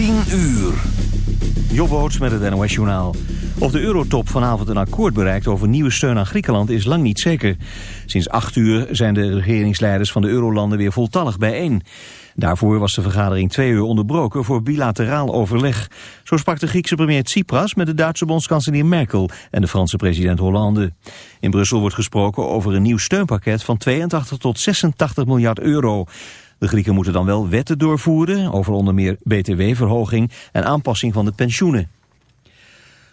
10 uur. Jobboots met het NOS Journaal. Of de eurotop vanavond een akkoord bereikt over nieuwe steun aan Griekenland is lang niet zeker. Sinds 8 uur zijn de regeringsleiders van de eurolanden weer voltallig bijeen. Daarvoor was de vergadering twee uur onderbroken voor bilateraal overleg. Zo sprak de Griekse premier Tsipras met de Duitse bondskanselier Merkel en de Franse president Hollande. In Brussel wordt gesproken over een nieuw steunpakket van 82 tot 86 miljard euro. De Grieken moeten dan wel wetten doorvoeren over onder meer btw-verhoging en aanpassing van de pensioenen.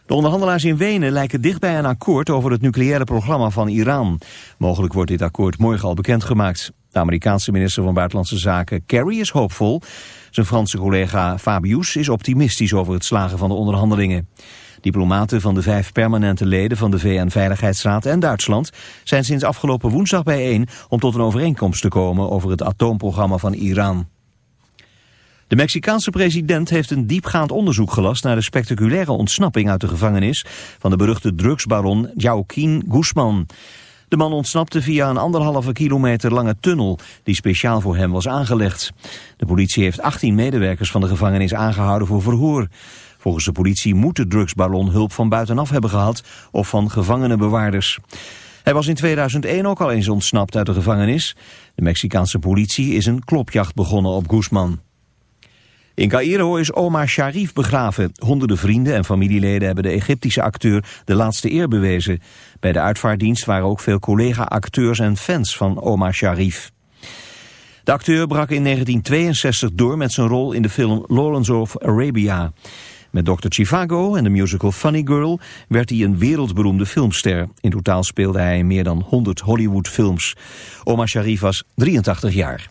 De onderhandelaars in Wenen lijken dichtbij een akkoord over het nucleaire programma van Iran. Mogelijk wordt dit akkoord morgen al bekendgemaakt. De Amerikaanse minister van Buitenlandse Zaken Kerry is hoopvol. Zijn Franse collega Fabius is optimistisch over het slagen van de onderhandelingen. Diplomaten van de vijf permanente leden van de VN-veiligheidsraad en Duitsland zijn sinds afgelopen woensdag bijeen om tot een overeenkomst te komen over het atoomprogramma van Iran. De Mexicaanse president heeft een diepgaand onderzoek gelast naar de spectaculaire ontsnapping uit de gevangenis van de beruchte drugsbaron Joaquín Guzman. De man ontsnapte via een anderhalve kilometer lange tunnel die speciaal voor hem was aangelegd. De politie heeft 18 medewerkers van de gevangenis aangehouden voor verhoor. Volgens de politie moet de drugsballon hulp van buitenaf hebben gehad of van gevangenenbewaarders. Hij was in 2001 ook al eens ontsnapt uit de gevangenis. De Mexicaanse politie is een klopjacht begonnen op Guzman. In Cairo is Omar Sharif begraven. Honderden vrienden en familieleden hebben de Egyptische acteur de laatste eer bewezen. Bij de uitvaarddienst waren ook veel collega-acteurs en fans van Omar Sharif. De acteur brak in 1962 door met zijn rol in de film Lawrence of Arabia. Met Dr. Chivago en de musical Funny Girl werd hij een wereldberoemde filmster. In totaal speelde hij meer dan 100 Hollywood films. Omar Sharif was 83 jaar.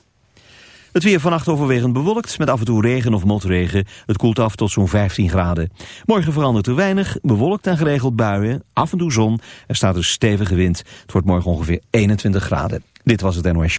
Het weer vannacht overwegend bewolkt met af en toe regen of motregen. Het koelt af tot zo'n 15 graden. Morgen verandert er weinig, bewolkt en geregeld buien, af en toe zon. Er staat een stevige wind. Het wordt morgen ongeveer 21 graden. Dit was het NOS.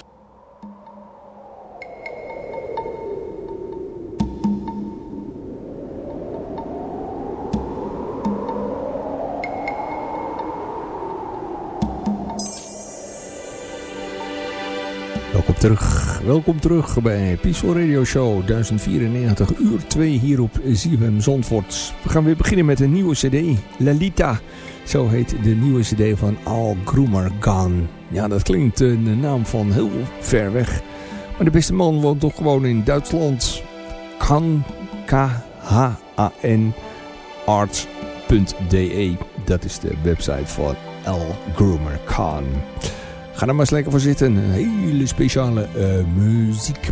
Terug, welkom terug bij Peaceful Radio Show 1094 uur 2 hier op ZFM Zandvoort. We gaan weer beginnen met een nieuwe cd, Lalita. Zo heet de nieuwe cd van Al Groomer Gone. Ja, dat klinkt een naam van heel ver weg. Maar de beste man woont toch gewoon in Duitsland. Kan, K-H-A-N, arts.de. Dat is de website van Al Groomer Khan. Ga er maar eens lekker voor zitten. Een hele speciale uh, muziek.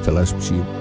Veel luisterplezier.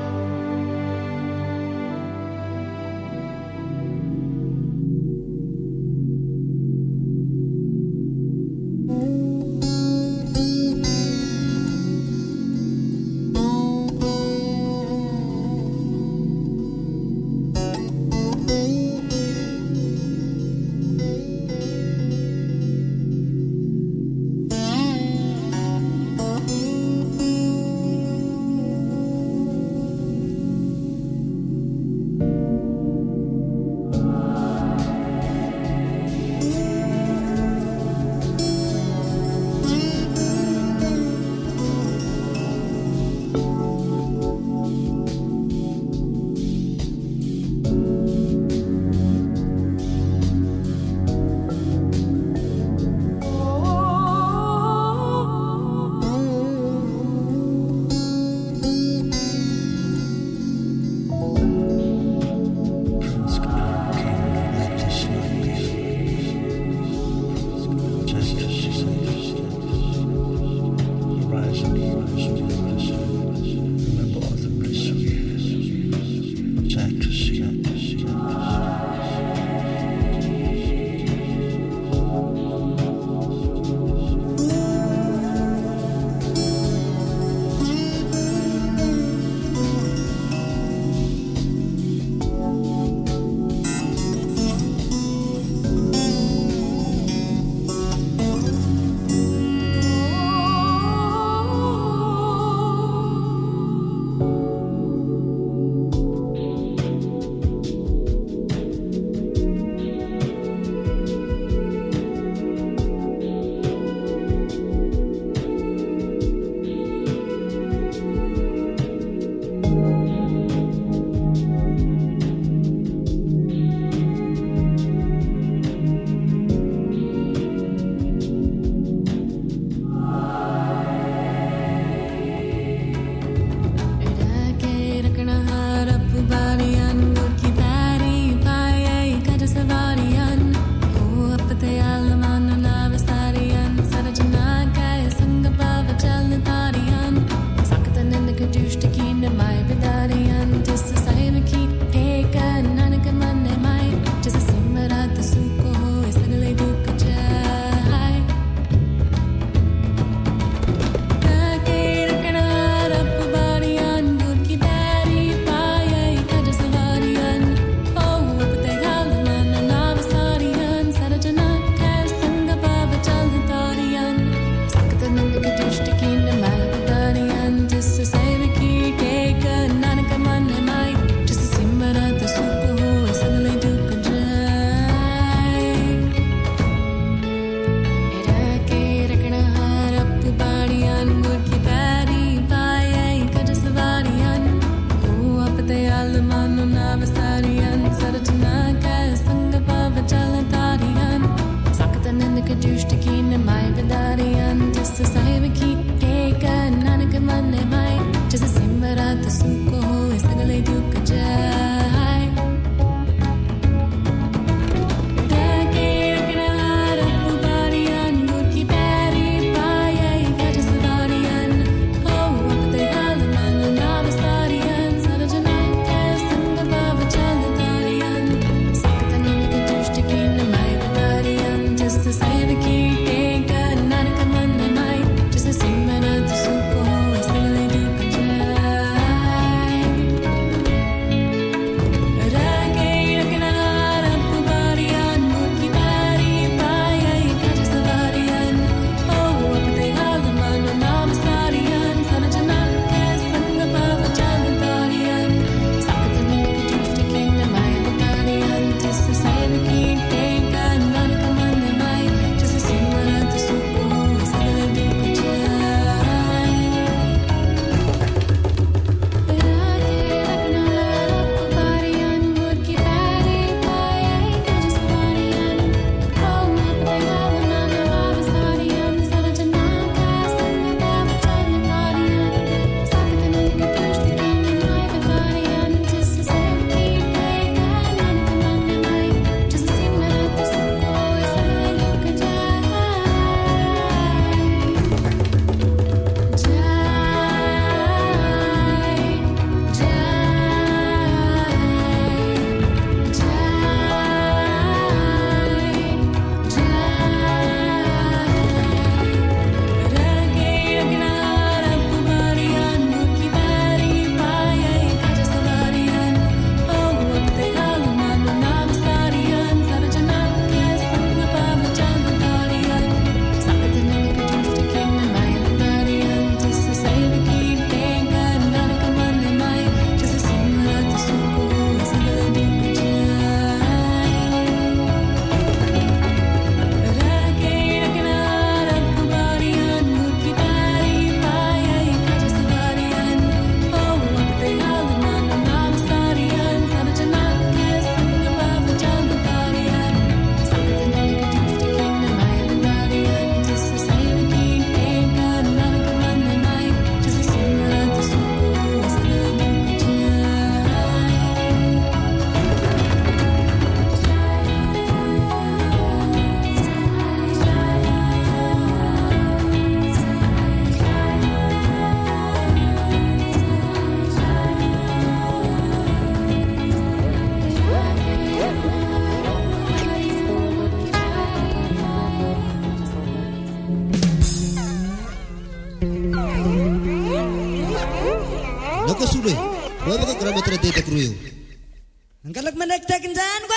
taking down.